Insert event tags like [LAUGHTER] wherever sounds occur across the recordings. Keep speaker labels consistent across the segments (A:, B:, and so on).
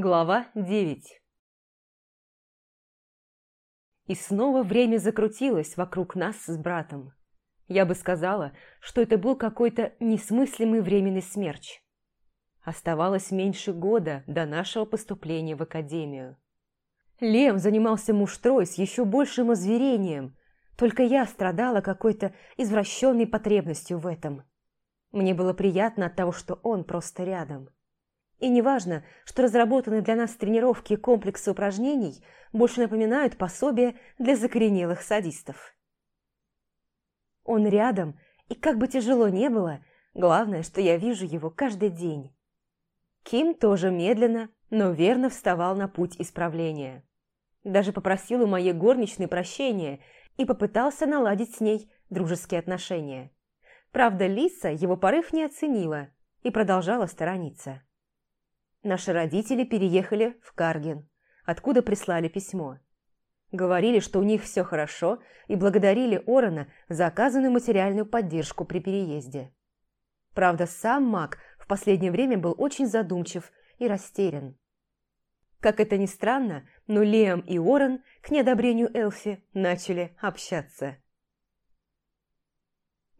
A: Глава 9 И снова время закрутилось вокруг нас с братом. Я бы сказала, что это был какой-то несмыслимый временный смерч. Оставалось меньше года до нашего поступления в академию. Лем занимался муштрой с еще большим озверением, только я страдала какой-то извращенной потребностью в этом. Мне было приятно от того, что он просто рядом. И неважно, что разработанные для нас тренировки и комплексы упражнений больше напоминают пособие для закоренелых садистов. Он рядом, и как бы тяжело не было, главное, что я вижу его каждый день. Ким тоже медленно, но верно вставал на путь исправления. Даже попросил у моей горничной прощения и попытался наладить с ней дружеские отношения. Правда, Лиса его порыв не оценила и продолжала сторониться. Наши родители переехали в Карген, откуда прислали письмо. Говорили, что у них все хорошо, и благодарили Орона за оказанную материальную поддержку при переезде. Правда, сам маг в последнее время был очень задумчив и растерян. Как это ни странно, но Лиам и Орен к неодобрению Элфи начали общаться.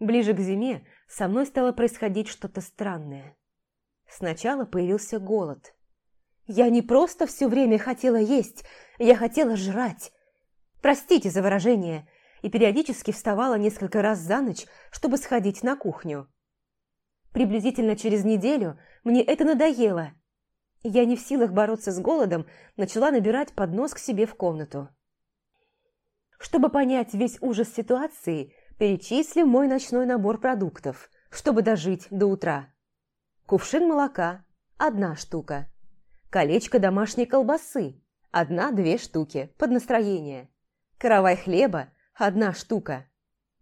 A: Ближе к зиме со мной стало происходить что-то странное. Сначала появился голод. Я не просто все время хотела есть, я хотела жрать. Простите за выражение, и периодически вставала несколько раз за ночь, чтобы сходить на кухню. Приблизительно через неделю мне это надоело. Я не в силах бороться с голодом, начала набирать поднос к себе в комнату. Чтобы понять весь ужас ситуации, перечислю мой ночной набор продуктов, чтобы дожить до утра. Кувшин молока – одна штука. Колечко домашней колбасы – одна-две штуки, под настроение. Каравай хлеба – одна штука.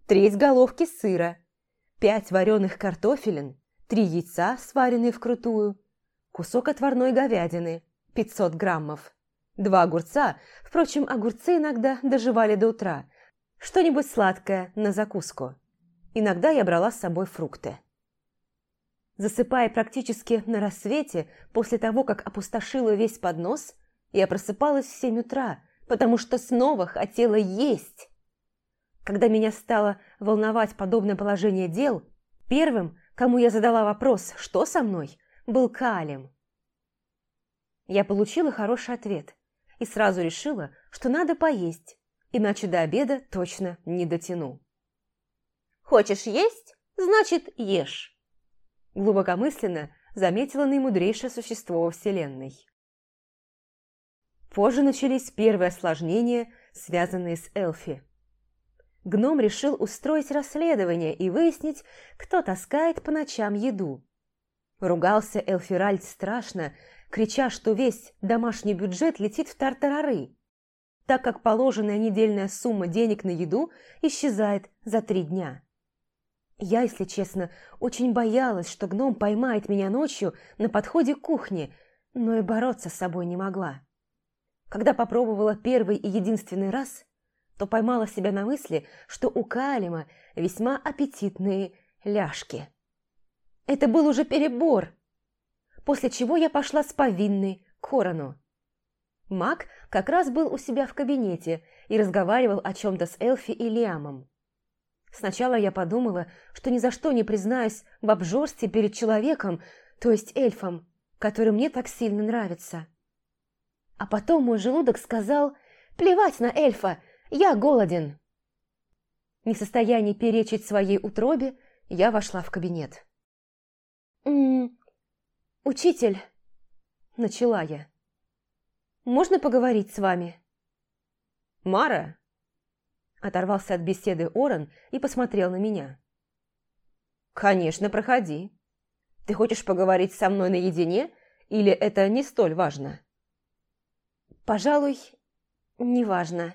A: Треть головки сыра. Пять вареных картофелин. Три яйца, сваренные вкрутую. Кусок отварной говядины – 500 граммов. Два огурца, впрочем, огурцы иногда доживали до утра. Что-нибудь сладкое на закуску. Иногда я брала с собой фрукты. Засыпая практически на рассвете, после того, как опустошила весь поднос, я просыпалась в семь утра, потому что снова хотела есть. Когда меня стало волновать подобное положение дел, первым, кому я задала вопрос «что со мной?», был Калим. Я получила хороший ответ и сразу решила, что надо поесть, иначе до обеда точно не дотяну. «Хочешь есть? Значит, ешь!» Глубокомысленно заметила наимудрейшее существо во Вселенной. Позже начались первые осложнения, связанные с Элфи. Гном решил устроить расследование и выяснить, кто таскает по ночам еду. Ругался Элфиральд страшно, крича, что весь домашний бюджет летит в тартарары, так как положенная недельная сумма денег на еду исчезает за три дня. Я, если честно, очень боялась, что гном поймает меня ночью на подходе к кухне, но и бороться с собой не могла. Когда попробовала первый и единственный раз, то поймала себя на мысли, что у Калима весьма аппетитные ляжки. Это был уже перебор, после чего я пошла с повинной к Корону. Мак как раз был у себя в кабинете и разговаривал о чем-то с Элфи и Лиамом. Сначала я подумала, что ни за что не признаюсь в обжорстве перед человеком, то есть эльфом, который мне так сильно нравится. А потом мой желудок сказал «Плевать на эльфа, я голоден». Не в состоянии перечить своей утробе, я вошла в кабинет. «М -м, «Учитель», — начала я, — «можно поговорить с вами?»
B: «Мара?»
A: Оторвался от беседы Оран и посмотрел на меня.
B: «Конечно, проходи. Ты хочешь поговорить со мной наедине, или это не столь важно?»
A: «Пожалуй, неважно.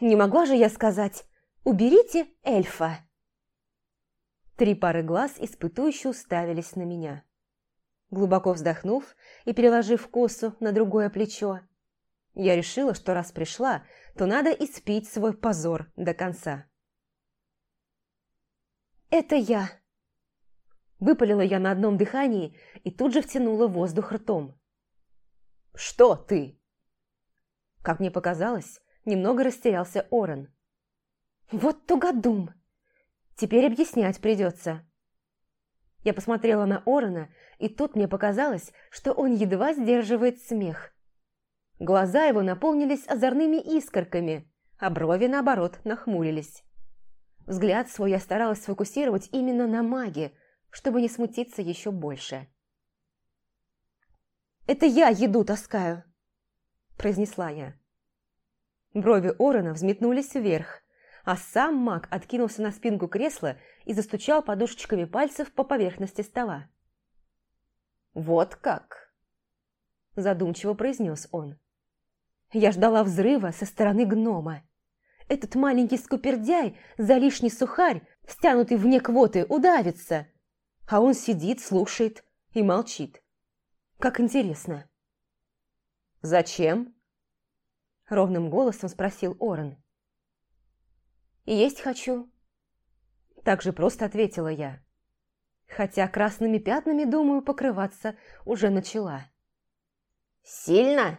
A: Не могла же я сказать «уберите эльфа». Три пары глаз испытующе уставились на меня. Глубоко вздохнув и переложив косу на другое плечо, я решила, что раз пришла, то надо испить свой позор до конца. «Это я!» Выпалила я на одном дыхании и тут же втянула воздух ртом.
B: «Что ты?» Как мне показалось, немного растерялся Орен.
A: «Вот тугодум! Теперь объяснять придется». Я посмотрела на Орена, и тут мне показалось, что он едва сдерживает смех. Глаза его наполнились озорными искорками, а брови, наоборот, нахмурились. Взгляд свой я старалась сфокусировать именно на маге, чтобы не смутиться еще больше. «Это я еду таскаю», – произнесла я. Брови Орена взметнулись вверх, а сам маг откинулся на спинку кресла и застучал подушечками пальцев по поверхности стола.
B: «Вот как!» – задумчиво произнес он.
A: Я ждала взрыва со стороны гнома. Этот маленький скупердяй за лишний сухарь, стянутый вне квоты, удавится. А он сидит, слушает и молчит. Как интересно.
B: «Зачем?»
A: Ровным голосом спросил Орен. «Есть хочу». Так же просто ответила я. Хотя красными пятнами, думаю, покрываться уже начала.
B: «Сильно?»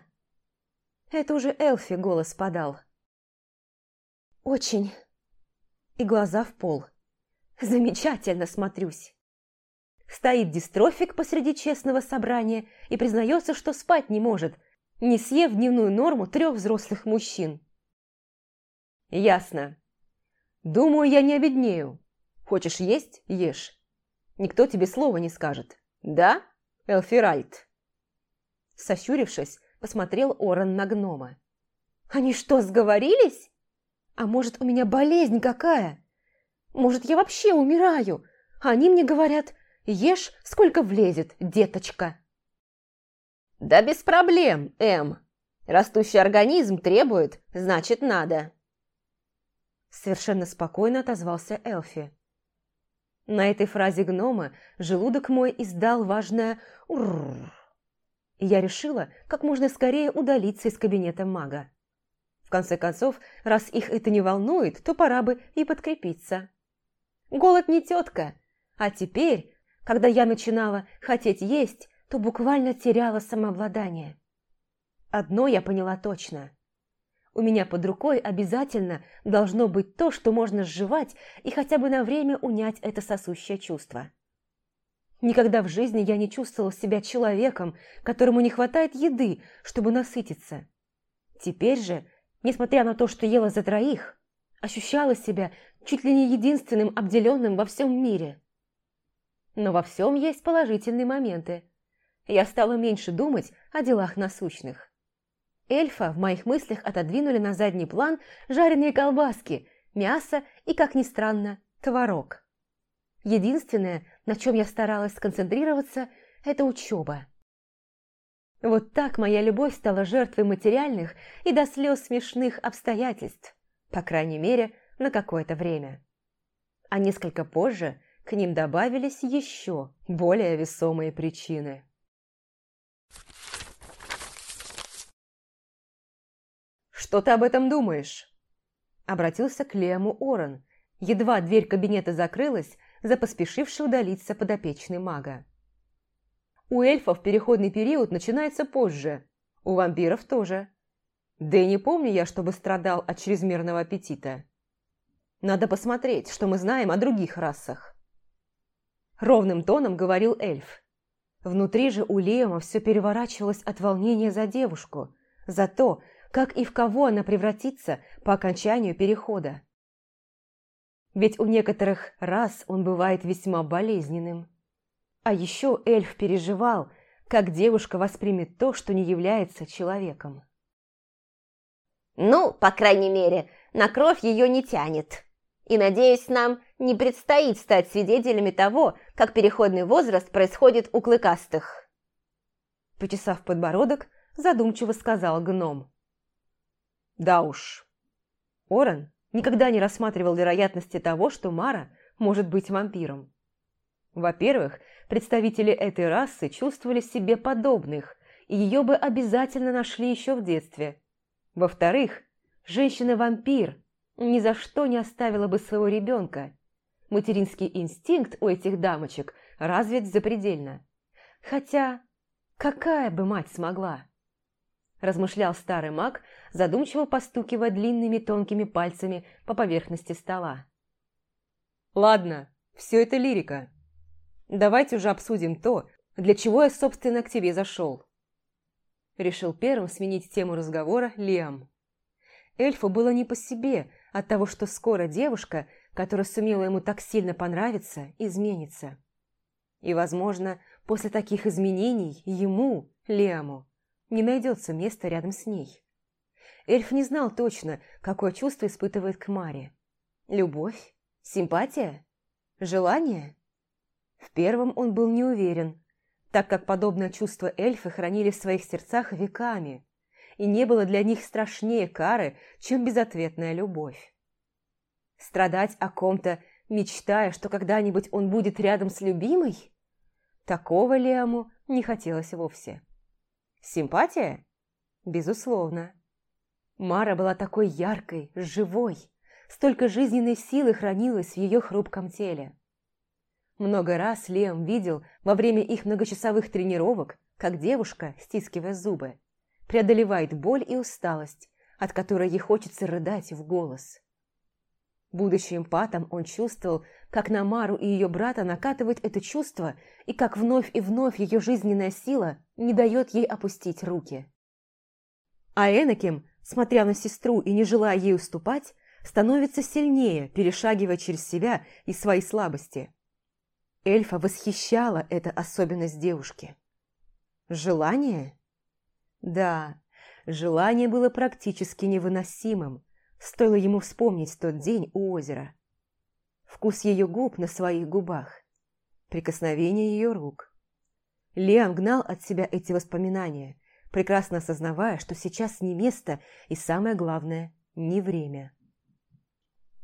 A: Это уже Элфи голос подал. «Очень». И глаза в пол. Замечательно смотрюсь. Стоит дистрофик посреди честного собрания и признается, что спать не может, не съев дневную норму трех взрослых мужчин.
B: «Ясно. Думаю, я не обеднею. Хочешь есть – ешь. Никто тебе слова не скажет. Да, Элфиральд?»
A: Сощурившись, посмотрел Оран на гнома. «Они что, сговорились?» А может, у меня болезнь какая? Может, я вообще умираю? А они мне говорят, ешь, сколько влезет, деточка.
B: Да без проблем, Эм. Растущий организм требует, значит, надо.
A: Совершенно спокойно отозвался Элфи. На этой фразе гнома желудок мой издал важное «урррр». И я решила как можно скорее удалиться из кабинета мага. В конце концов, раз их это не волнует, то пора бы и подкрепиться. Голод не тетка, а теперь, когда я начинала хотеть есть, то буквально теряла самообладание. Одно я поняла точно. У меня под рукой обязательно должно быть то, что можно сживать и хотя бы на время унять это сосущее чувство. Никогда в жизни я не чувствовала себя человеком, которому не хватает еды, чтобы насытиться. Теперь же несмотря на то, что ела за троих, ощущала себя чуть ли не единственным обделенным во всем мире. Но во всем есть положительные моменты. Я стала меньше думать о делах насущных. Эльфа в моих мыслях отодвинули на задний план жареные колбаски, мясо и, как ни странно, творог. Единственное, на чем я старалась сконцентрироваться, это учеба. Вот так моя любовь стала жертвой материальных и до слез смешных обстоятельств, по крайней мере, на какое-то время. А несколько позже к ним добавились еще более весомые причины.
B: «Что ты об этом думаешь?»
A: Обратился к Лему Орен. Едва дверь кабинета закрылась за поспешивший удалиться подопечный мага. У эльфов переходный период начинается позже, у вампиров тоже. Да и не помню я, чтобы страдал от чрезмерного аппетита. Надо посмотреть, что мы знаем о других расах. Ровным тоном говорил эльф. Внутри же у Леома все переворачивалось от волнения за девушку, за то, как и в кого она превратится по окончанию перехода. Ведь у некоторых рас он бывает весьма болезненным. А еще эльф переживал, как девушка воспримет то, что не является человеком.
C: «Ну, по крайней мере, на кровь ее не тянет. И, надеюсь, нам не предстоит стать свидетелями того, как переходный возраст происходит у клыкастых».
A: Почесав подбородок, задумчиво сказал гном.
B: «Да уж».
A: Орен никогда не рассматривал вероятности того, что Мара может быть вампиром. Во-первых, представители этой расы чувствовали себе подобных, и ее бы обязательно нашли еще в детстве. Во-вторых, женщина-вампир ни за что не оставила бы своего ребенка. Материнский инстинкт у этих дамочек развит запредельно. Хотя, какая бы мать смогла? Размышлял старый маг, задумчиво постукивая длинными тонкими пальцами по поверхности стола. «Ладно, все это лирика. Давайте уже обсудим то, для чего я, собственно, к тебе зашел». Решил первым сменить тему разговора Лиам. Эльфу было не по себе от того, что скоро девушка, которая сумела ему так сильно понравиться, изменится. И, возможно, после таких изменений ему, Лиаму, не найдется места рядом с ней. Эльф не знал точно, какое чувство испытывает к Маре. Любовь? Симпатия? Желание? В первом он был не уверен, так как подобное чувство эльфы хранили в своих сердцах веками, и не было для них страшнее кары, чем безответная любовь. Страдать о ком-то, мечтая, что когда-нибудь он будет рядом с любимой? Такого Лиаму не хотелось вовсе. Симпатия? Безусловно. Мара была такой яркой, живой, столько жизненной силы хранилось в ее хрупком теле. Много раз Лем видел во время их многочасовых тренировок, как девушка, стискивая зубы, преодолевает боль и усталость, от которой ей хочется рыдать в голос. Будучи эмпатом, он чувствовал, как на Мару и ее брата накатывает это чувство, и как вновь и вновь ее жизненная сила не дает ей опустить руки. А Энаким, смотря на сестру и не желая ей уступать, становится сильнее, перешагивая через себя и свои слабости. Эльфа восхищала эта особенность девушки. Желание? Да, желание было практически невыносимым, Стоило ему вспомнить тот день у озера. Вкус ее губ на своих губах. Прикосновение ее рук. Лиам гнал от себя эти воспоминания, прекрасно осознавая, что сейчас не место и, самое главное, не время.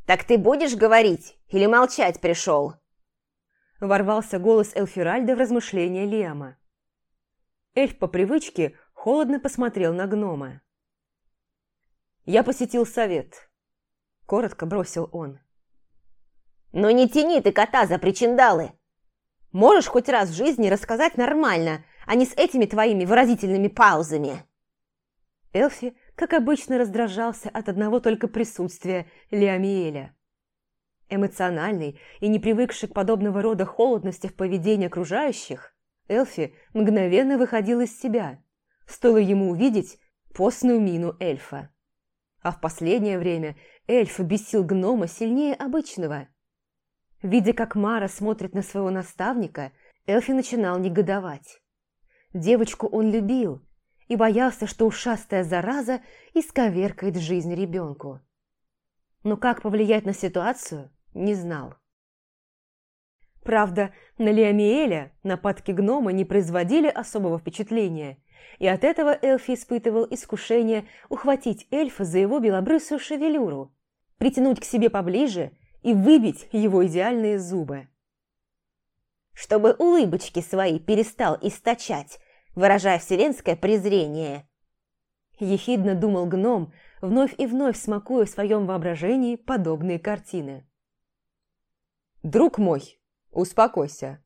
C: «Так ты будешь говорить или молчать пришел?»
A: Ворвался голос Элфиральда в размышления Лиама. Эльф по привычке холодно посмотрел на гнома. Я посетил совет. Коротко бросил он.
C: «Ну не тяни ты кота за причиндалы! Можешь хоть раз в жизни рассказать нормально, а не с этими твоими выразительными паузами!»
A: Элфи, как обычно, раздражался от одного только присутствия Леомиэля. Эмоциональный и не привыкший к подобного рода холодности в поведении окружающих, Элфи мгновенно выходил из себя, стоило ему увидеть постную мину эльфа. А в последнее время эльф бесил гнома сильнее обычного. Видя, как Мара смотрит на своего наставника, Эльфи начинал негодовать. Девочку он любил и боялся, что ушастая зараза исковеркает жизнь ребенку. Но как повлиять на ситуацию, не знал. Правда, на Леомиэля нападки гнома не производили особого впечатления – и от этого Элфи испытывал искушение ухватить эльфа за его белобрысую шевелюру, притянуть к себе поближе и выбить его идеальные зубы.
C: «Чтобы улыбочки свои перестал источать, выражая вселенское презрение»,
A: ехидно думал гном, вновь и вновь смакуя в своем воображении подобные картины. «Друг мой, успокойся!»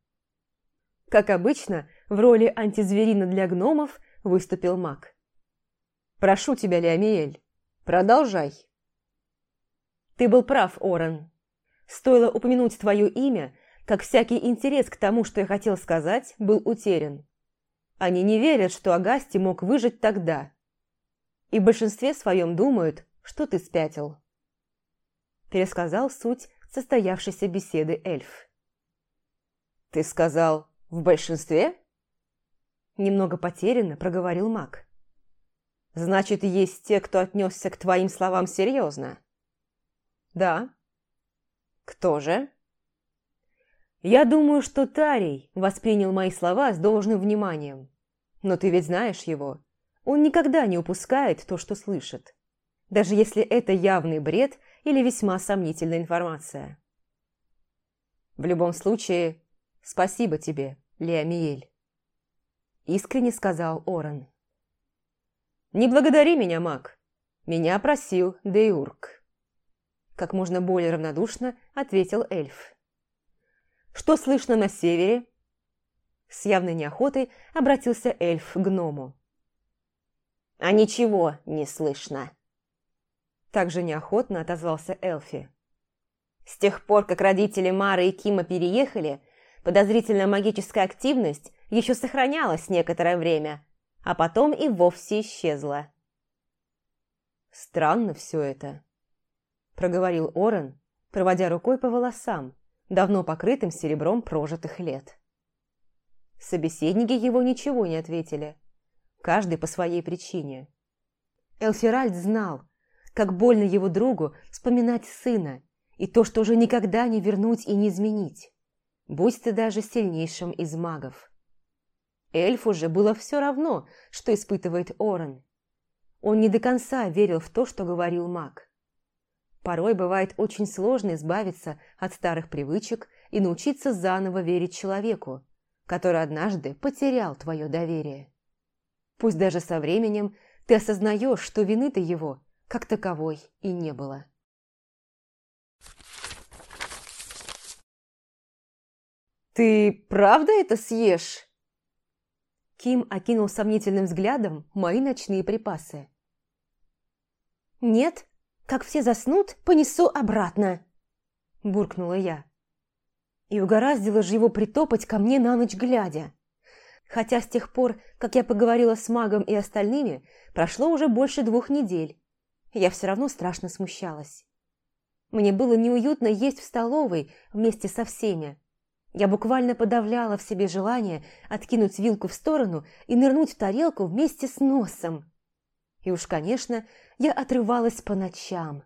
A: Как обычно, в роли антизверина для гномов выступил маг. «Прошу тебя, Леомиэль, продолжай». «Ты был прав, Орен. Стоило упомянуть твое имя, как всякий интерес к тому, что я хотел сказать, был утерян. Они не верят, что Агасти мог выжить тогда. И в большинстве своем думают, что ты спятил». Пересказал суть состоявшейся беседы эльф. «Ты сказал, в большинстве?» Немного потерянно проговорил маг. «Значит, есть те, кто отнесся к твоим словам серьезно?» «Да». «Кто же?» «Я думаю, что Тарий воспринял мои слова с должным вниманием. Но ты ведь знаешь его. Он никогда не упускает то, что слышит. Даже если это явный бред или весьма сомнительная информация. В любом случае, спасибо тебе, Леомиэль искренне сказал Оран. «Не благодари меня, маг. Меня просил Деюрк». Как можно более равнодушно ответил эльф. «Что слышно на севере?» С явной неохотой обратился эльф к гному.
C: а ничего не слышно.
A: Также неохотно отозвался Элфи.
C: С тех пор, как родители Мары и Кима переехали, подозрительная магическая активность еще сохранялась некоторое время, а потом и вовсе исчезла.
A: «Странно все это», – проговорил Орен, проводя рукой по волосам, давно покрытым серебром прожитых лет. Собеседники его ничего не ответили, каждый по своей причине. Элферальд знал, как больно его другу вспоминать сына и то, что уже никогда не вернуть и не изменить, будь ты даже сильнейшим из магов. Эльфу же было все равно, что испытывает Орен. Он не до конца верил в то, что говорил маг. Порой бывает очень сложно избавиться от старых привычек и научиться заново верить человеку, который однажды потерял твое доверие. Пусть даже со временем ты осознаешь, что вины-то его как таковой и не было. «Ты правда это съешь?» Ким окинул сомнительным взглядом мои ночные припасы.
C: «Нет, как все заснут, понесу обратно», – буркнула я. И угораздило же его притопать ко мне на ночь глядя. Хотя с тех пор, как я поговорила с магом и остальными, прошло уже больше двух недель. Я все равно страшно смущалась. Мне было неуютно есть в столовой вместе со всеми, я буквально подавляла в себе желание откинуть вилку в сторону и нырнуть в тарелку вместе с носом. И уж, конечно, я отрывалась по ночам.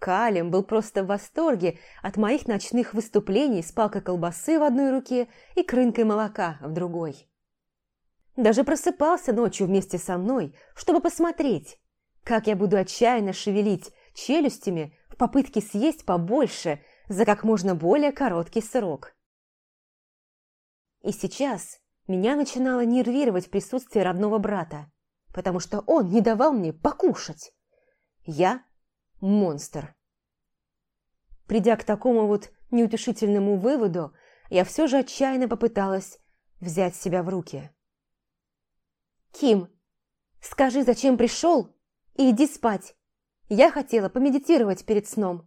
C: Калим был просто в восторге от моих ночных выступлений с палкой колбасы в одной руке и крынкой молока в другой. Даже просыпался ночью вместе со мной, чтобы посмотреть, как я буду отчаянно шевелить челюстями в попытке съесть побольше за как можно более короткий срок. И сейчас меня начинало нервировать присутствие родного брата, потому что он не давал мне покушать. Я – монстр. Придя к такому вот неутешительному выводу, я все же отчаянно попыталась взять себя в руки. «Ким, скажи, зачем пришел, и иди спать. Я хотела помедитировать перед сном».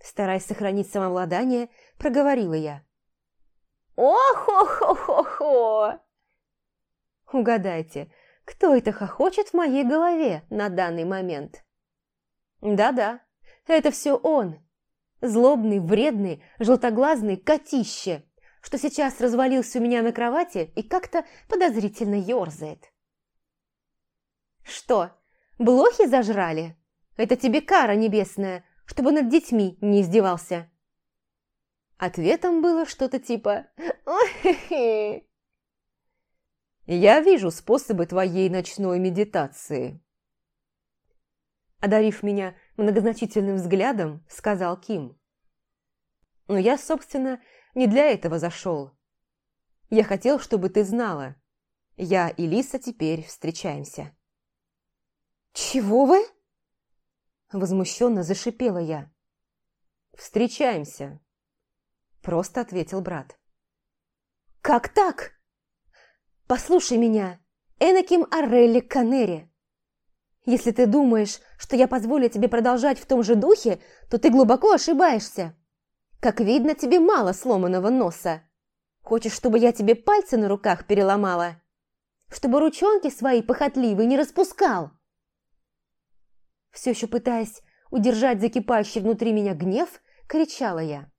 C: Стараясь сохранить самообладание, проговорила я. О-хо-хо-хо-хо!
A: Угадайте, кто это хохочет в моей голове на данный момент? Да-да, это все он. Злобный, вредный, желтоглазный котище, что сейчас развалился у меня на кровати и как-то подозрительно ерзает. Что, блохи зажрали? Это тебе кара небесная, чтобы над детьми не издевался. Ответом было что-то типа «Я вижу способы твоей ночной медитации». Одарив меня многозначительным взглядом, сказал Ким. «Но я, собственно, не для этого зашел. Я хотел, чтобы ты знала. Я и Лиса теперь встречаемся».
C: «Чего вы?»
A: Возмущенно зашипела я. «Встречаемся», Просто ответил брат.
C: «Как так?» «Послушай меня, Энаким Арелли Канери. Если ты думаешь, что я позволю тебе продолжать в том же духе, то ты глубоко ошибаешься. Как видно, тебе мало сломанного носа. Хочешь, чтобы я тебе пальцы на руках переломала? Чтобы ручонки свои похотливые не распускал?» Все еще пытаясь удержать закипающий внутри меня гнев, кричала я.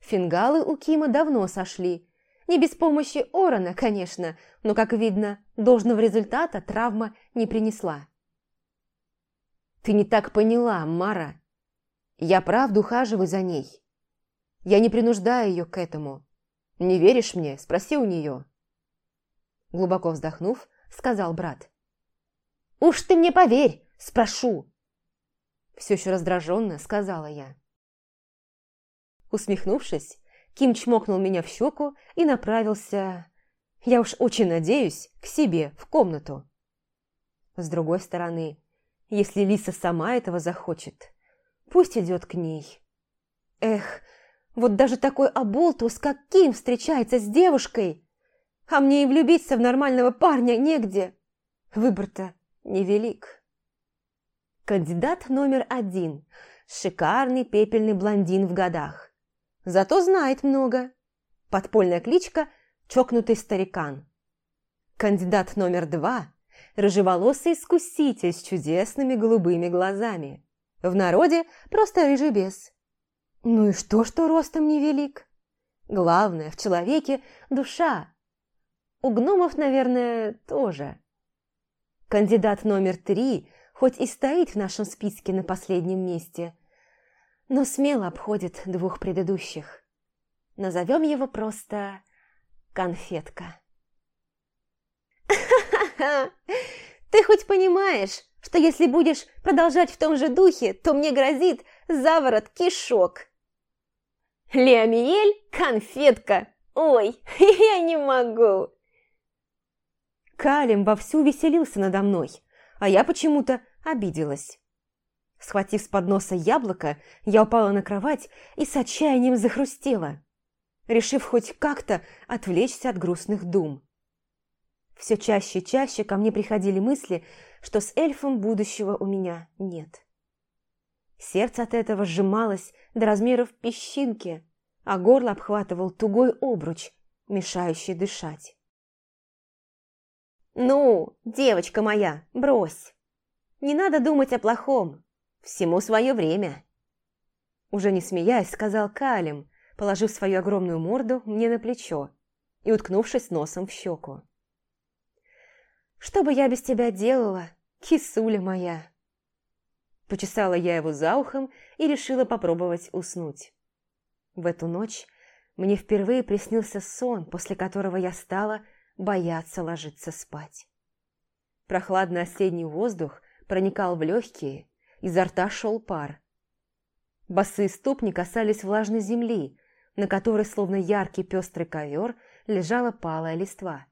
C: Фингалы у Кима давно сошли. Не без помощи Орона, конечно, но, как видно, должного результата травма не принесла. «Ты не так поняла, Мара. Я правда ухаживаю за ней. Я не принуждаю ее к этому. Не веришь мне? Спроси у нее». Глубоко вздохнув, сказал брат. «Уж ты мне поверь, спрошу!» Все еще раздраженно сказала я. Усмехнувшись, Ким чмокнул меня в щеку и направился, я уж очень надеюсь, к себе в комнату. С другой стороны, если Лиса сама этого захочет, пусть идет к ней. Эх, вот даже такой оболтус, как Ким, встречается с девушкой, а мне и влюбиться в нормального парня негде.
A: выбор-то невелик. Кандидат номер один – шикарный пепельный блондин в годах. Зато знает много. Подпольная кличка – чокнутый старикан. Кандидат номер два – рыжеволосый искуситель с чудесными голубыми глазами. В народе просто рыжий бес. Ну и что, что ростом невелик? Главное, в человеке душа. У гномов, наверное, тоже. Кандидат номер три, хоть и стоит в нашем списке на последнем месте, но смело обходит двух предыдущих. Назовем его просто «Конфетка». «Ха-ха-ха! [LAUGHS] Ты хоть понимаешь, что если будешь продолжать в том же духе, то мне грозит заворот кишок?» Леомиель – конфетка. Ой, [LAUGHS] я не могу. Калим вовсю веселился надо мной, а я почему-то обиделась. Схватив с подноса яблоко, я упала на кровать и с отчаянием захрустела, решив хоть как-то отвлечься от грустных дум. Все чаще и чаще ко мне приходили мысли, что с эльфом будущего у меня нет. Сердце от этого сжималось до размеров песчинки, а горло обхватывал тугой обруч, мешающий дышать. «Ну, девочка моя, брось! Не надо думать о плохом, всему свое время!» Уже не смеясь, сказал Калим, положив свою огромную морду мне на плечо и уткнувшись носом в щеку. «Что бы я без тебя делала, кисуля моя?» Почесала я его за ухом и решила попробовать уснуть. В эту ночь мне впервые приснился сон, после которого я стала бояться ложиться спать. Прохладный осенний воздух проникал в легкие, изо рта шел пар. Босые ступни касались влажной земли, на которой, словно яркий пестрый ковер, лежала палая листва.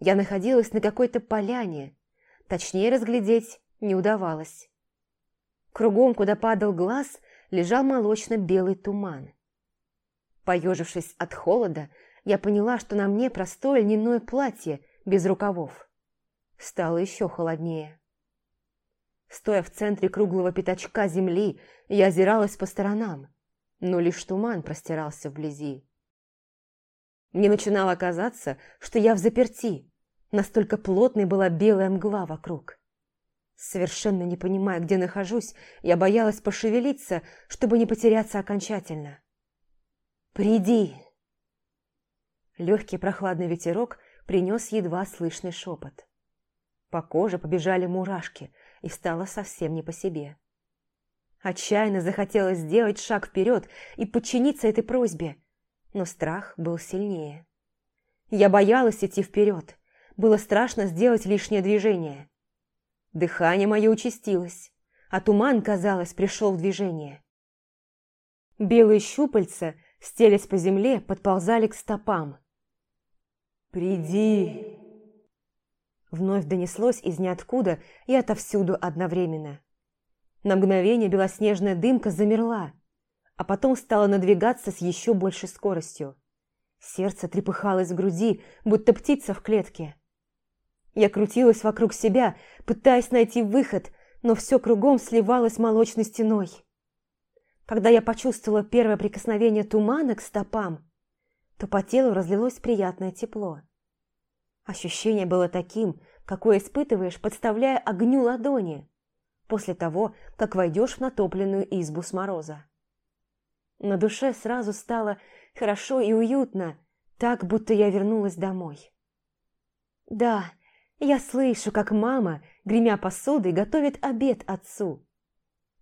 A: Я находилась на какой-то поляне, точнее разглядеть не удавалось. Кругом, куда падал глаз, лежал молочно-белый туман. Поежившись от холода, я поняла, что на мне простое льняное платье без рукавов. Стало еще холоднее. Стоя в центре круглого пятачка земли, я озиралась по сторонам, но лишь туман простирался вблизи. Мне начинало казаться, что я в заперти, настолько плотной была белая мгла вокруг. Совершенно не понимая, где нахожусь, я боялась пошевелиться, чтобы не потеряться окончательно. «Приди!» Легкий прохладный ветерок принес едва слышный шепот. По коже побежали мурашки, и стало совсем не по себе. Отчаянно захотелось сделать шаг вперед и подчиниться этой просьбе, но страх был сильнее. Я боялась идти вперед, было страшно сделать лишнее движение. Дыхание мое участилось, а туман, казалось, пришел в движение. Белые щупальца, стелясь по земле, подползали к стопам. «Приди!» Вновь донеслось из ниоткуда и отовсюду одновременно. На мгновение белоснежная дымка замерла, а потом стала надвигаться с еще большей скоростью. Сердце трепыхалось в груди, будто птица в клетке. Я крутилась вокруг себя, пытаясь найти выход, но все кругом сливалось молочной стеной. Когда я почувствовала первое прикосновение тумана к стопам, то по телу разлилось приятное тепло. Ощущение было таким, какое испытываешь, подставляя огню ладони, после того, как войдешь в натопленную избу с мороза. На душе сразу стало хорошо и уютно, так, будто я вернулась домой. Да, я слышу, как мама, гремя посудой, готовит обед отцу.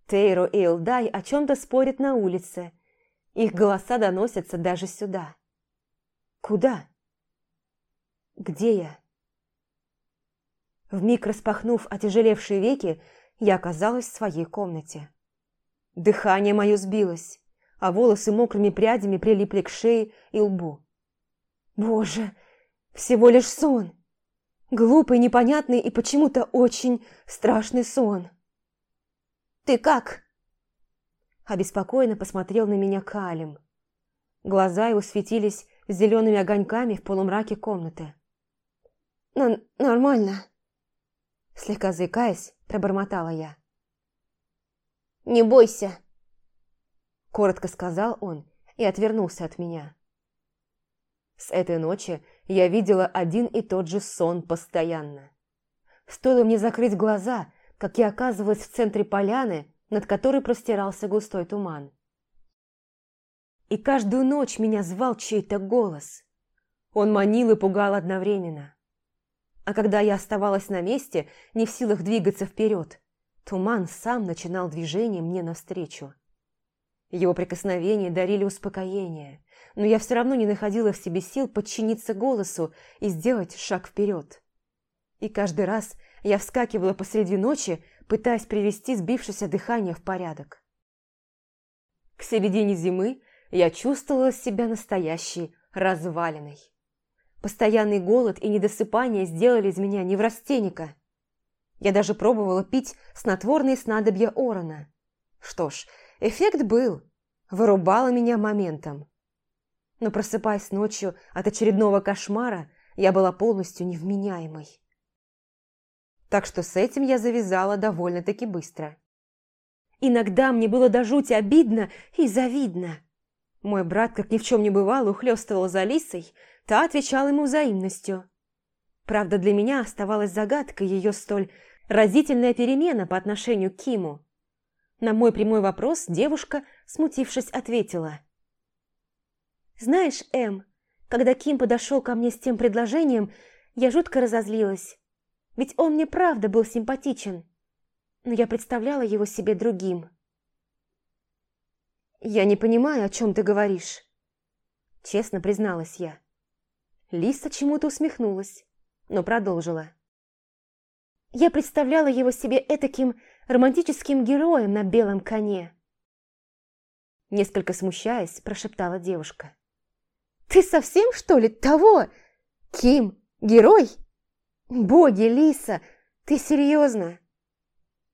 A: Тейро и Элдай о чем-то спорят на улице. Их голоса доносятся даже сюда. Куда? Где я? Вмиг распахнув отяжелевшие веки, я оказалась в своей комнате. Дыхание мое сбилось, а волосы мокрыми прядями прилипли к шее и лбу. Боже, всего лишь сон! Глупый, непонятный и почему-то очень страшный сон. «Ты как?» Обеспокоенно посмотрел на меня Калим. Глаза его светились зелеными огоньками в полумраке комнаты. «Нормально»,
C: Слегка заикаясь, пробормотала я.
A: «Не бойся!»
C: Коротко сказал он и отвернулся от меня. С этой ночи я видела один и тот же сон постоянно. Стоило мне закрыть глаза, как я оказывалась в центре поляны, над которой простирался густой туман. И каждую ночь меня звал чей-то голос. Он манил и пугал одновременно. А когда я оставалась на месте, не в силах двигаться вперед, туман сам начинал движение мне навстречу. Его прикосновения дарили успокоение, но я все равно не находила в себе сил подчиниться голосу и сделать шаг вперед. И каждый раз я вскакивала посреди ночи, пытаясь привести сбившееся дыхание в порядок. К середине зимы я чувствовала себя настоящей развалиной. Постоянный голод и недосыпание сделали из меня неврастенника. Я даже пробовала пить снотворные снадобья Орона. Что ж, эффект был. Вырубало меня моментом. Но просыпаясь ночью от очередного кошмара, я была полностью невменяемой. Так что с этим я завязала довольно-таки быстро. Иногда мне было до жути обидно и завидно. Мой брат, как ни в чем не бывало, ухлёстывал за Лисой, Та отвечала ему взаимностью. Правда, для меня оставалась загадкой ее столь разительная перемена по отношению к Киму. На мой прямой вопрос девушка, смутившись, ответила. «Знаешь, Эм, когда Ким подошел ко мне с тем предложением, я жутко разозлилась. Ведь он мне правда был симпатичен. Но я представляла его себе другим». «Я не понимаю, о чем ты говоришь», – честно призналась я. Лиса чему-то усмехнулась, но продолжила. Я представляла его себе этаким романтическим героем на белом коне. Несколько смущаясь, прошептала девушка. «Ты совсем, что ли, того? Ким, герой? Боги, Лиса, ты серьезно?»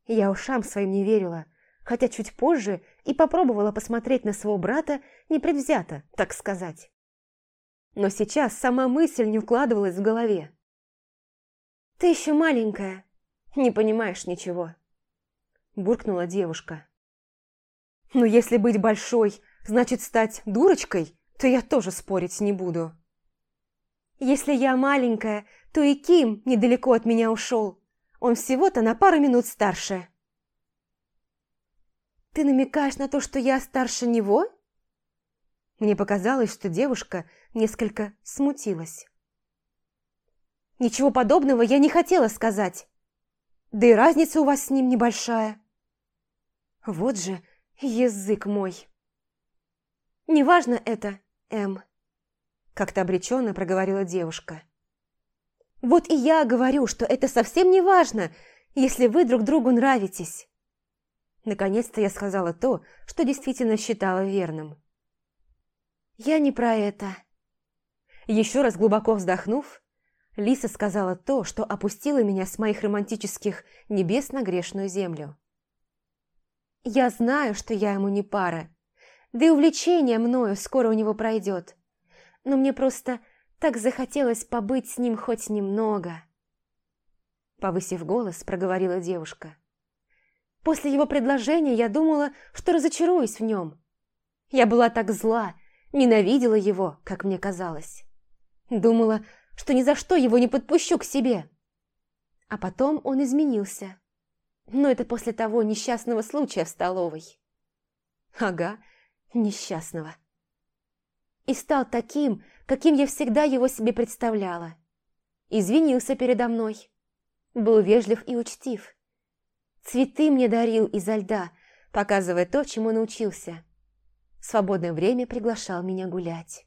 C: Я ушам своим не верила, хотя чуть позже и попробовала посмотреть на своего брата непредвзято, так сказать но сейчас сама мысль не укладывалась в голове. «Ты еще маленькая, не понимаешь ничего», – буркнула девушка. «Но если быть большой, значит стать дурочкой, то я тоже спорить не буду». «Если я маленькая, то и Ким недалеко от меня ушел. Он всего-то на пару минут старше». «Ты намекаешь на то, что я старше него?» Мне показалось, что девушка несколько смутилась. «Ничего подобного я не хотела сказать. Да и разница у вас с ним небольшая». Вот же язык мой. «Неважно это, М», – как-то обреченно проговорила девушка. «Вот и я говорю, что это совсем не важно, если вы друг другу нравитесь». Наконец-то я сказала то, что действительно считала верным. «Я не про это». Еще раз глубоко вздохнув, Лиса сказала то, что опустило меня с моих романтических небес на грешную землю. «Я знаю, что я ему не пара, да и увлечение мною скоро у него пройдет, но мне просто так захотелось побыть с ним хоть немного». Повысив голос, проговорила девушка. После его предложения я думала, что разочаруюсь в нем. Я была так зла, Ненавидела его, как мне казалось. Думала, что ни за что его не подпущу к себе. А потом он изменился. Но это после того несчастного случая в столовой. Ага, несчастного. И стал таким, каким я всегда его себе представляла. Извинился передо мной. Был вежлив и учтив. Цветы мне дарил изо льда, показывая то, чему научился свободное время приглашал меня гулять.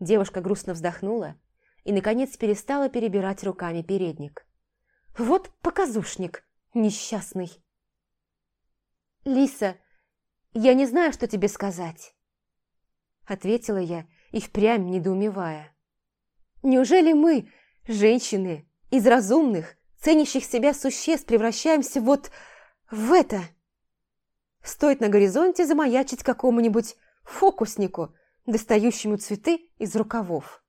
C: Девушка грустно вздохнула и, наконец, перестала перебирать руками передник. «Вот показушник, несчастный!» «Лиса, я не знаю, что тебе сказать», — ответила я и впрямь недоумевая. «Неужели мы, женщины, из разумных, ценящих себя существ, превращаемся вот в это?» Стоит на горизонте замаячить какому-нибудь фокуснику, достающему цветы из рукавов.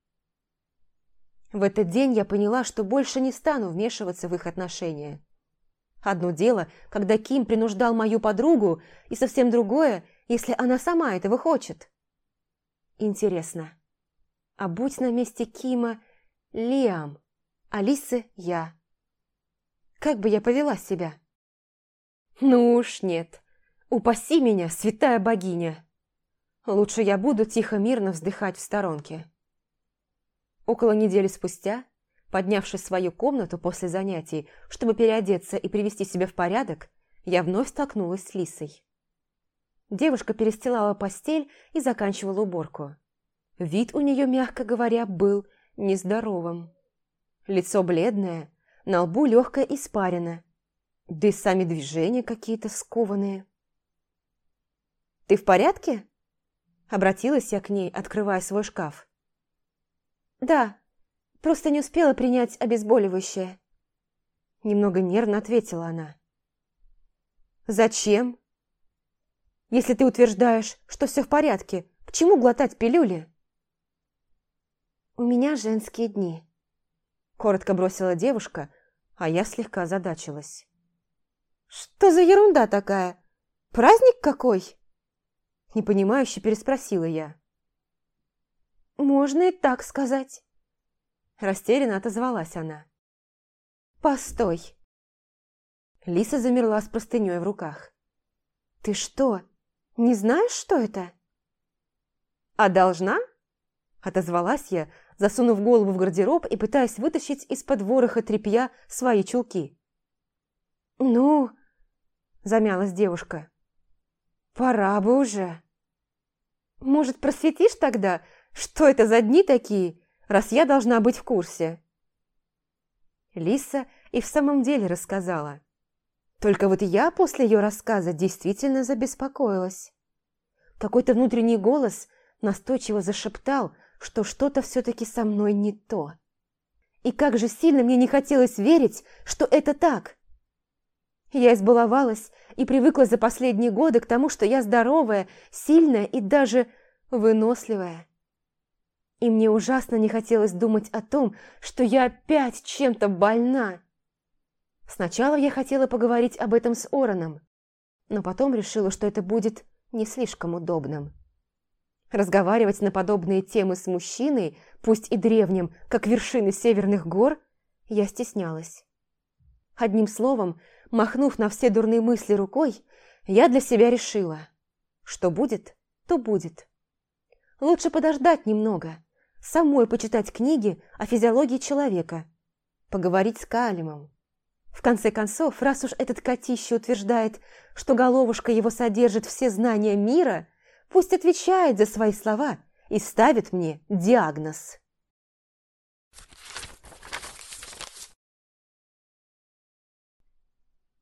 A: В этот день я поняла, что больше не стану вмешиваться в их отношения. Одно дело, когда Ким принуждал мою подругу, и совсем другое, если она сама этого хочет. Интересно, а будь на месте Кима Лиам, Алисы я. Как бы я повела себя? Ну уж нет. Упаси меня, святая богиня. Лучше я буду тихо-мирно вздыхать в сторонке. Около недели спустя, поднявшись в свою комнату после занятий, чтобы переодеться и привести себя в порядок, я вновь столкнулась с Лисой. Девушка перестилала постель и заканчивала уборку. Вид у нее, мягко говоря, был нездоровым. Лицо бледное, на лбу легкая испарина, да и сами движения какие-то скованные. «Ты в порядке?» Обратилась я к ней, открывая свой шкаф. «Да, просто не успела принять обезболивающее». Немного нервно ответила она. «Зачем?» «Если ты утверждаешь, что все в порядке, к чему глотать пилюли?» «У меня женские дни», – коротко бросила девушка, а я слегка озадачилась. «Что за ерунда такая? Праздник какой?» Непонимающе переспросила я. «Можно и так сказать». Растерянно отозвалась она. «Постой». Лиса замерла с простыней в руках. «Ты что, не знаешь, что это?» «А должна?» Отозвалась я, засунув голову в гардероб и пытаясь вытащить из-под вороха тряпья свои чулки. «Ну...» – замялась девушка. «Пора бы уже». «Может, просветишь тогда, что это за дни такие, раз я должна быть в курсе?» Лиса и в самом деле рассказала. Только вот я после ее рассказа действительно забеспокоилась. Какой-то внутренний голос настойчиво зашептал, что что-то все-таки со мной не то. И как же сильно мне не хотелось верить, что это так. Я избаловалась и привыкла за последние годы к тому, что я здоровая, сильная и даже выносливая. И мне ужасно не хотелось думать о том, что я опять чем-то больна. Сначала я хотела поговорить об этом с Ороном, но потом решила, что это будет не слишком удобным. Разговаривать на подобные темы с мужчиной, пусть и древним, как вершины северных гор, я стеснялась. Одним словом, махнув на все дурные мысли рукой, я для себя решила, что будет, то будет. Лучше подождать немного, самой почитать книги о физиологии человека, поговорить с Калимом. В конце концов, раз уж этот котище утверждает, что головушка его содержит все знания мира – Пусть отвечает за свои слова и ставит мне диагноз.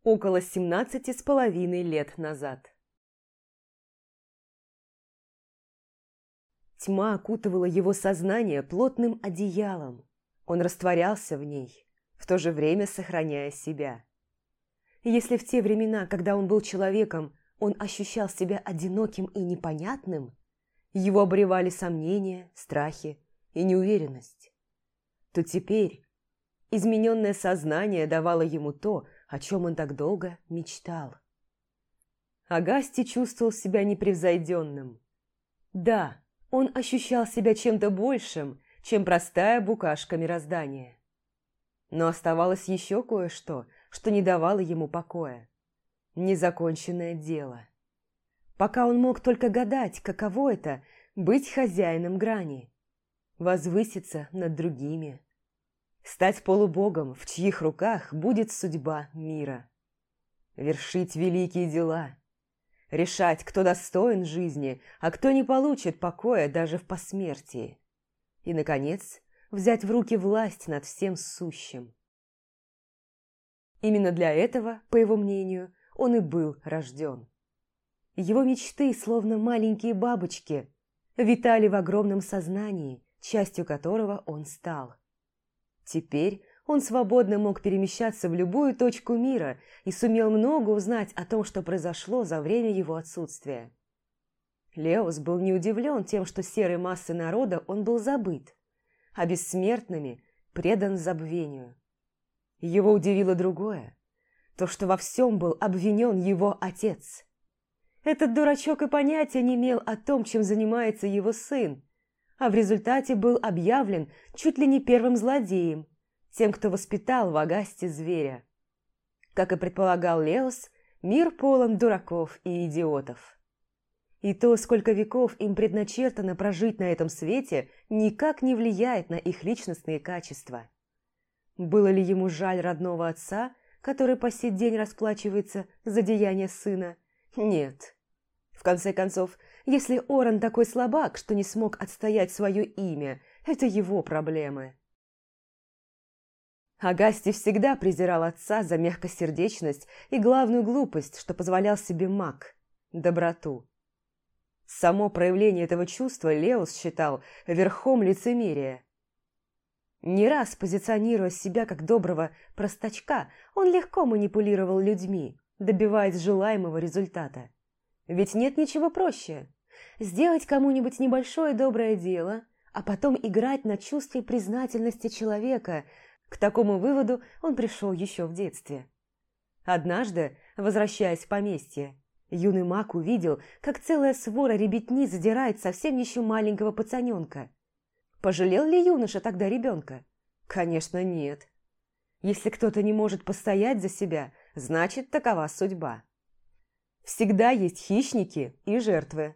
B: Около семнадцати с половиной лет назад. Тьма окутывала его сознание плотным одеялом. Он растворялся в ней, в то же время сохраняя себя. Если в те времена, когда он был человеком, он ощущал себя одиноким и непонятным, его обревали сомнения, страхи и неуверенность, то теперь измененное сознание давало ему то, о чем он так долго мечтал. Агасти чувствовал себя непревзойденным. Да, он ощущал себя чем-то большим, чем простая букашка мироздания. Но оставалось еще кое-что, что не давало ему покоя незаконченное дело. Пока он мог только гадать, каково это – быть хозяином грани, возвыситься над другими, стать полубогом, в чьих руках будет судьба мира, вершить великие дела, решать, кто достоин жизни, а кто не получит покоя даже в посмертии, и, наконец, взять в руки власть над всем сущим. Именно для этого, по его мнению, он и был рожден. Его мечты, словно маленькие бабочки, витали в огромном сознании, частью которого он стал. Теперь он свободно мог перемещаться в любую точку мира и сумел много узнать о том, что произошло за время его отсутствия. Леос был не удивлен тем, что серой массы народа он был забыт, а бессмертными предан забвению. Его удивило другое, то, что во всем был обвинен его отец. Этот дурачок и понятия не имел о том, чем занимается его сын, а в результате был объявлен чуть ли не первым злодеем, тем, кто воспитал в Агасте зверя. Как и предполагал Леос, мир полон дураков и идиотов. И то, сколько веков им предначертано прожить на этом свете, никак не влияет на их личностные качества. Было ли ему жаль родного отца, который по сей день расплачивается за деяние сына? Нет. В конце концов, если Оран такой слабак, что не смог отстоять свое имя, это его проблемы. Агасти всегда презирал отца за мягкосердечность и главную глупость, что позволял себе маг – доброту. Само проявление этого чувства Леус считал верхом лицемерия. Не раз позиционируя себя как доброго простачка, он легко манипулировал людьми, добиваясь желаемого результата. Ведь нет ничего проще. Сделать кому-нибудь небольшое доброе дело, а потом играть на чувстве признательности человека. К такому выводу он пришел еще в детстве. Однажды, возвращаясь в поместье, юный маг увидел, как целая свора ребятни задирает совсем еще маленького пацаненка. Пожалел ли юноша тогда ребенка? Конечно, нет. Если кто-то не может постоять за себя, значит, такова судьба. Всегда есть хищники и жертвы.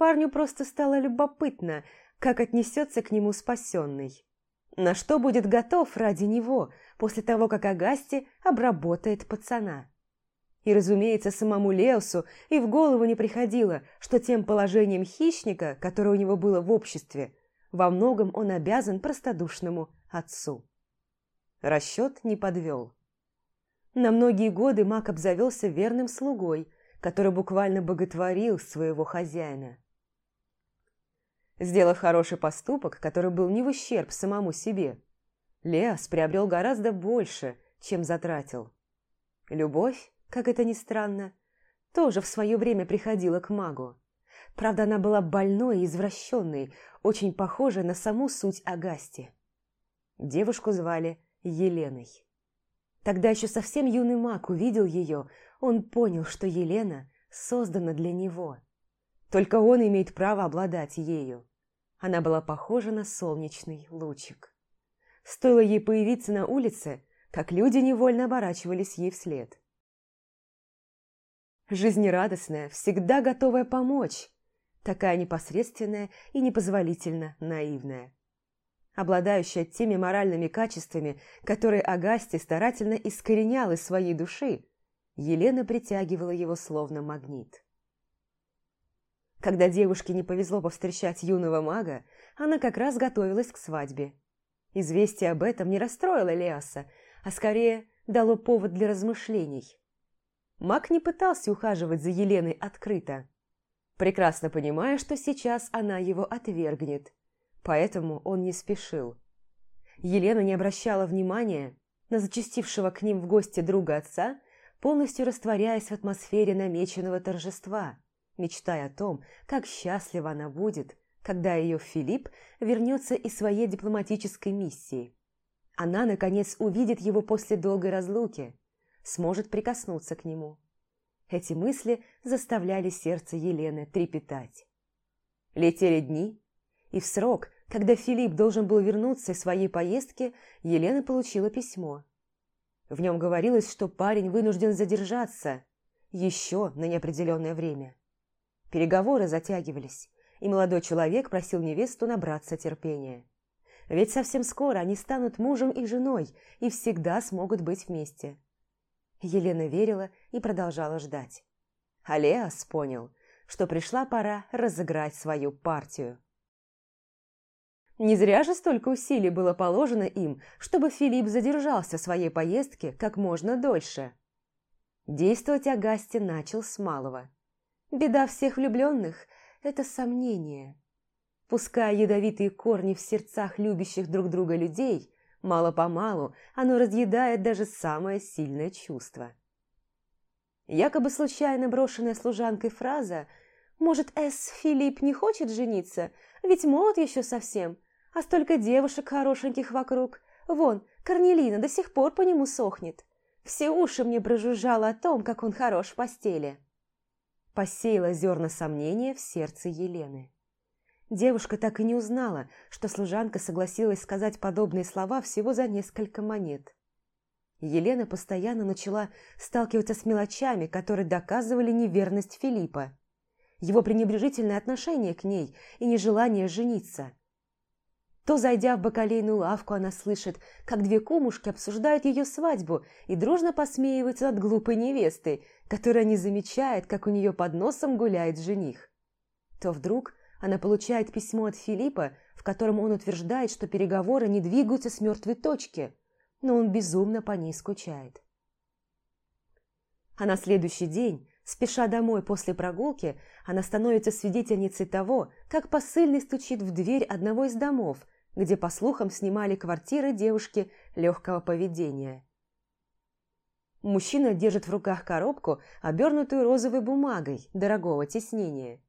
B: Парню просто стало любопытно, как отнесется к нему спасенный. На что будет готов ради него после того, как Агасти обработает пацана. И, разумеется, самому Леосу и в голову не приходило, что тем положением хищника, которое у него было в обществе, во многом он обязан простодушному отцу. Расчет не подвел. На многие годы маг обзавелся верным слугой, который буквально боготворил своего хозяина. Сделав хороший поступок, который был не в ущерб самому себе, Леос приобрел гораздо больше, чем затратил. Любовь, как это ни странно, тоже в свое время приходила к магу. Правда, она была больной и извращенной, очень похожей на саму суть Агасти. Девушку звали Еленой. Тогда еще совсем юный маг увидел ее, он понял, что Елена создана для него. Только он имеет право обладать ею. Она была похожа на солнечный лучик. Стоило ей появиться на улице, как люди невольно оборачивались ей вслед. Жизнерадостная, всегда готовая помочь, такая непосредственная и непозволительно наивная. Обладающая теми моральными качествами, которые Агасти старательно искоренял из своей души, Елена притягивала его словно магнит. Когда девушке не повезло повстречать юного мага, она как раз готовилась к свадьбе. Известие об этом не расстроило Леоса, а скорее дало повод для размышлений. Маг не пытался ухаживать за Еленой открыто, прекрасно понимая, что сейчас она его отвергнет, поэтому он не спешил. Елена не обращала внимания на зачастившего к ним в гости друга отца, полностью растворяясь в атмосфере намеченного торжества – мечтая о том, как счастлива она будет, когда ее Филипп вернется из своей дипломатической миссии. Она, наконец, увидит его после долгой разлуки, сможет прикоснуться к нему. Эти мысли заставляли сердце Елены трепетать. Летели дни, и в срок, когда Филипп должен был вернуться из своей поездки, Елена получила письмо. В нем говорилось, что парень вынужден задержаться еще на неопределенное время. Переговоры затягивались, и молодой человек просил невесту набраться терпения. Ведь совсем скоро они станут мужем и женой и всегда смогут быть вместе. Елена верила и продолжала ждать. Алеас понял, что пришла пора разыграть свою партию. Не зря же столько усилий было положено им, чтобы Филипп задержался в своей поездке как можно дольше. Действовать Агасти начал с малого – Беда всех влюбленных – это сомнение. Пуская ядовитые корни в сердцах любящих друг друга людей, мало-помалу оно разъедает даже самое сильное чувство. Якобы случайно брошенная служанкой фраза «Может, С. Филипп не хочет жениться, ведь молод еще совсем, а столько девушек хорошеньких вокруг,
C: Вон, Корнелина до сих пор по нему сохнет. Все уши мне прожужжало о том, как он хорош в постели.
B: Посеяла зерна сомнения в сердце Елены. Девушка так и не узнала, что служанка согласилась сказать подобные слова всего за несколько монет. Елена постоянно начала сталкиваться с мелочами, которые доказывали неверность Филиппа, его пренебрежительное отношение к ней и нежелание жениться. То, зайдя в бакалейную лавку, она слышит, как две кумушки обсуждают ее свадьбу и дружно посмеиваются над глупой невестой, которая не замечает, как у нее под носом гуляет жених. То вдруг она получает письмо от Филиппа, в котором он утверждает, что переговоры не двигаются с мертвой точки, но он безумно по ней скучает. А на следующий день, спеша домой после прогулки, она становится свидетельницей того, как посыльный стучит в дверь одного из домов, где, по слухам, снимали квартиры девушки легкого поведения. Мужчина держит в руках коробку, обернутую розовой бумагой дорогого тиснения.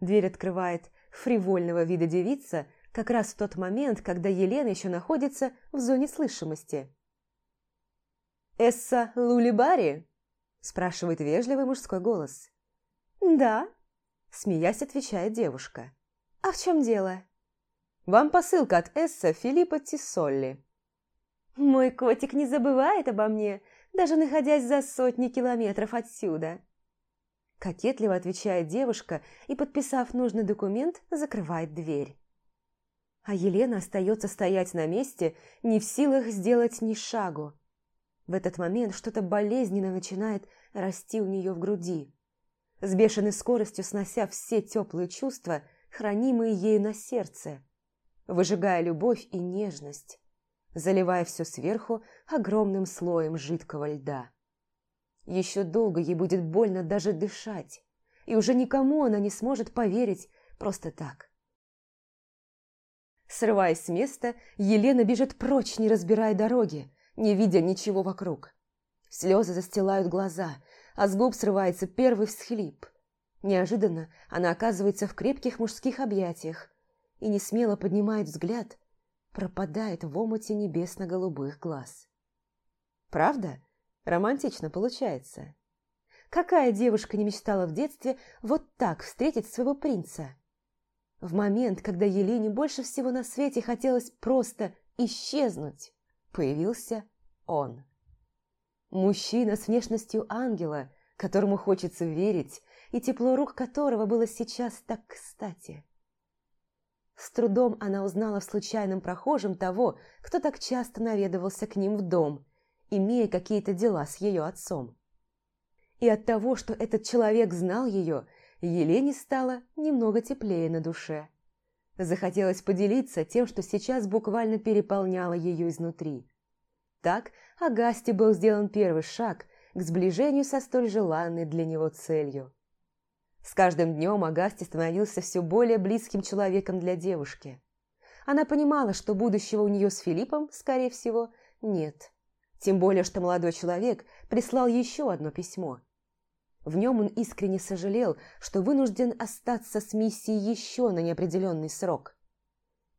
B: Дверь открывает фривольного вида девица как раз в тот момент, когда Елена еще находится в зоне слышимости. «Эсса Лулибари?» – спрашивает вежливый мужской голос.
C: «Да», –
B: смеясь отвечает девушка.
C: «А в чем дело?»
B: «Вам посылка от Эсса Филиппа Тиссолли».
C: «Мой котик не забывает обо мне, даже находясь за сотни километров отсюда»,
B: Кокетливо отвечает девушка и, подписав нужный документ, закрывает дверь. А Елена остается стоять на месте, не в силах сделать ни шагу. В этот момент что-то болезненно начинает расти у нее в груди, с бешеной скоростью снося все теплые чувства, хранимые ею на сердце, выжигая любовь и нежность, заливая все сверху огромным слоем жидкого льда. Еще долго ей будет больно даже дышать, и уже никому она не сможет поверить просто так. Срываясь с места, Елена бежит прочь, не разбирая дороги, не видя ничего вокруг. Слезы застилают глаза, а с губ срывается первый всхлип. Неожиданно она оказывается в крепких мужских объятиях и, не смело поднимает взгляд, пропадает в омуте небесно-голубых глаз. Правда? Романтично получается. Какая девушка не мечтала в детстве вот так встретить своего принца? В момент, когда Елене больше всего на свете хотелось просто исчезнуть, появился он. Мужчина с внешностью ангела, которому хочется верить, и тепло рук которого было сейчас так кстати. С трудом она узнала в случайном прохожем того, кто так часто наведывался к ним в дом имея какие-то дела с ее отцом. И от того, что этот человек знал ее, Елене стало немного теплее на душе. Захотелось поделиться тем, что сейчас буквально переполняло ее изнутри. Так Агасте был сделан первый шаг к сближению со столь желанной для него целью. С каждым днем Агасти становился все более близким человеком для девушки. Она понимала, что будущего у нее с Филиппом, скорее всего, нет. Тем более, что молодой человек прислал еще одно письмо. В нем он искренне сожалел, что вынужден остаться с миссией еще на неопределенный срок.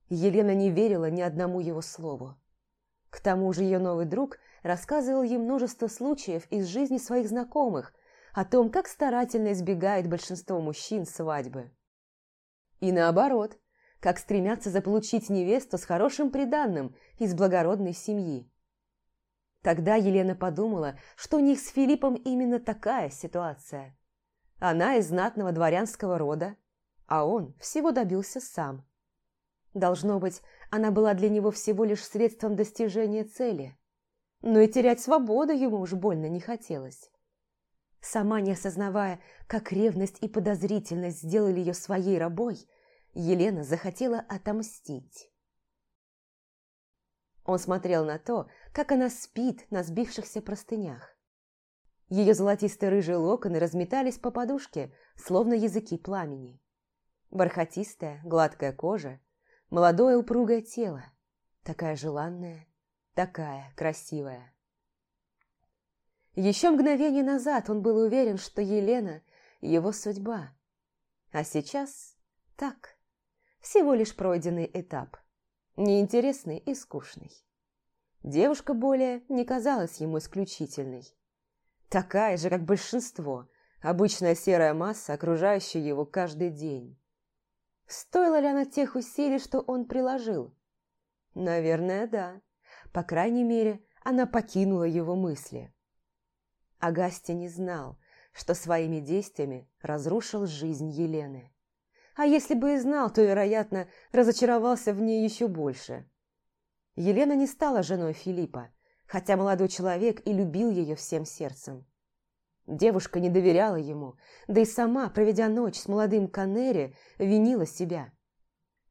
B: Елена не верила ни одному его слову. К тому же ее новый друг рассказывал ей множество случаев из жизни своих знакомых о том, как старательно избегает большинство мужчин свадьбы. И наоборот, как стремятся заполучить невесту с хорошим приданным из благородной семьи. Тогда Елена подумала, что у них с Филиппом именно такая ситуация. Она из знатного дворянского рода, а он всего добился сам. Должно быть, она была для него всего лишь средством достижения цели. Но и терять свободу ему уж больно не хотелось. Сама не осознавая, как ревность и подозрительность сделали ее своей рабой, Елена захотела отомстить. Он смотрел на то, как она спит на сбившихся простынях. Ее золотисто-рыжие локоны разметались по подушке, словно языки пламени. Бархатистая, гладкая кожа, молодое упругое тело, такая желанная, такая красивая. Еще мгновение назад он был уверен, что Елена – его судьба. А сейчас так, всего лишь пройденный этап – неинтересный и скучный. девушка более не казалась ему исключительной. Такая же, как большинство, обычная серая масса, окружающая его каждый день. Стоила ли она тех усилий, что он приложил? Наверное, да. По крайней мере, она покинула его мысли. Агасти не знал, что своими действиями разрушил жизнь Елены. А если бы и знал, то, вероятно, разочаровался в ней еще больше. Елена не стала женой Филиппа, хотя молодой человек и любил ее всем сердцем. Девушка не доверяла ему, да и сама, проведя ночь с молодым Канери, винила себя.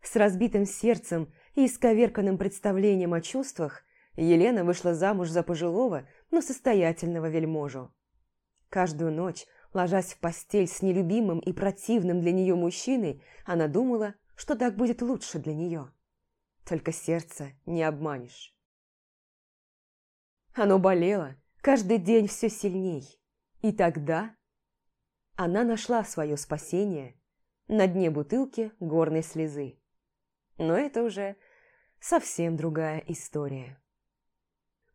B: С разбитым сердцем и исковерканным представлением о чувствах Елена вышла замуж за пожилого, но состоятельного вельможу. Каждую ночь, ложась в постель с нелюбимым и противным для нее мужчиной, она думала, что так будет лучше для нее. Только сердце не обманешь. Оно болело, каждый день все сильней. И тогда она нашла свое спасение на дне бутылки горной слезы. Но это уже совсем другая история.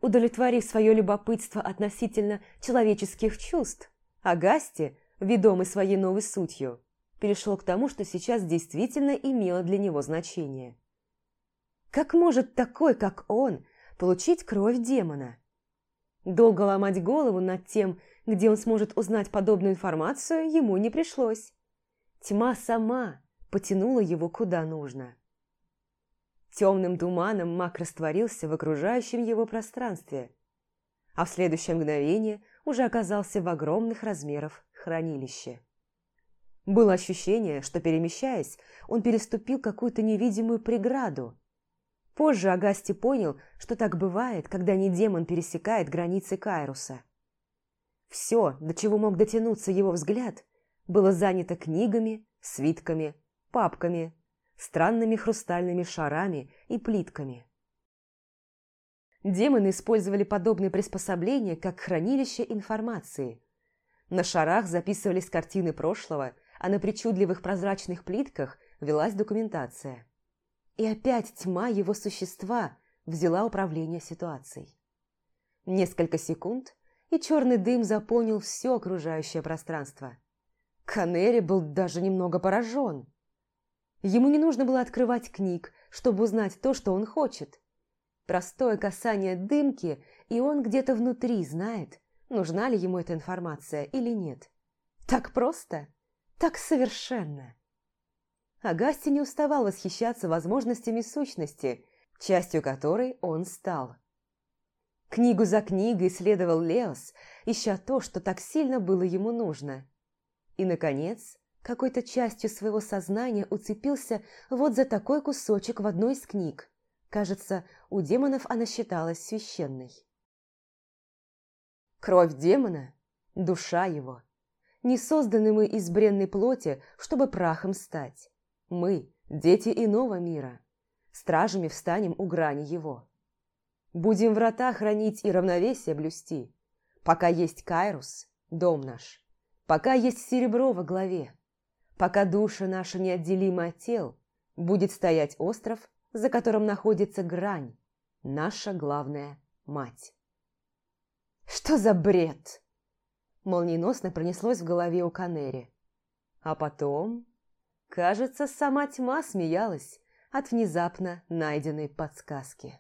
B: Удовлетворив свое любопытство относительно человеческих чувств, Агасти, ведомый своей новой сутью, перешел к тому, что сейчас действительно имело для него значение. Как может такой, как он, получить кровь демона? Долго ломать голову над тем, где он сможет узнать подобную информацию, ему не пришлось. Тьма сама потянула его куда нужно. Темным туманом маг растворился в окружающем его пространстве, а в следующее мгновение уже оказался в огромных размерах хранилище. Было ощущение, что, перемещаясь, он переступил какую-то невидимую преграду. Позже Агасти понял, что так бывает, когда не демон пересекает границы Кайруса. Все, до чего мог дотянуться его взгляд, было занято книгами, свитками, папками, странными хрустальными шарами и плитками. Демоны использовали подобные приспособления как хранилище информации. На шарах записывались картины прошлого, а на причудливых прозрачных плитках велась документация. И опять тьма его существа взяла управление ситуацией. Несколько секунд, и черный дым заполнил все окружающее пространство. Канери был даже немного поражен. Ему не нужно было открывать книг, чтобы узнать то, что он хочет. Простое касание дымки, и он где-то внутри знает, нужна ли ему эта информация или нет. Так просто, так совершенно. Агасти не уставал восхищаться возможностями сущности, частью которой он стал. Книгу за книгой исследовал Леос, ища то, что так сильно было ему нужно. И, наконец, какой-то частью своего сознания уцепился вот за такой кусочек в одной из книг. Кажется, у демонов она считалась священной. Кровь демона – душа его. Не созданы мы из бренной плоти, чтобы прахом стать. Мы – дети иного мира. Стражами встанем у грани его. Будем врата хранить и равновесие блюсти, пока есть Кайрус, дом наш, пока есть серебро во главе, пока душа наша неотделима от тел, будет стоять остров, за которым находится грань, наша главная мать. Что за бред? Молниеносно пронеслось в голове у Канери. А потом, кажется, сама тьма смеялась от внезапно найденной подсказки.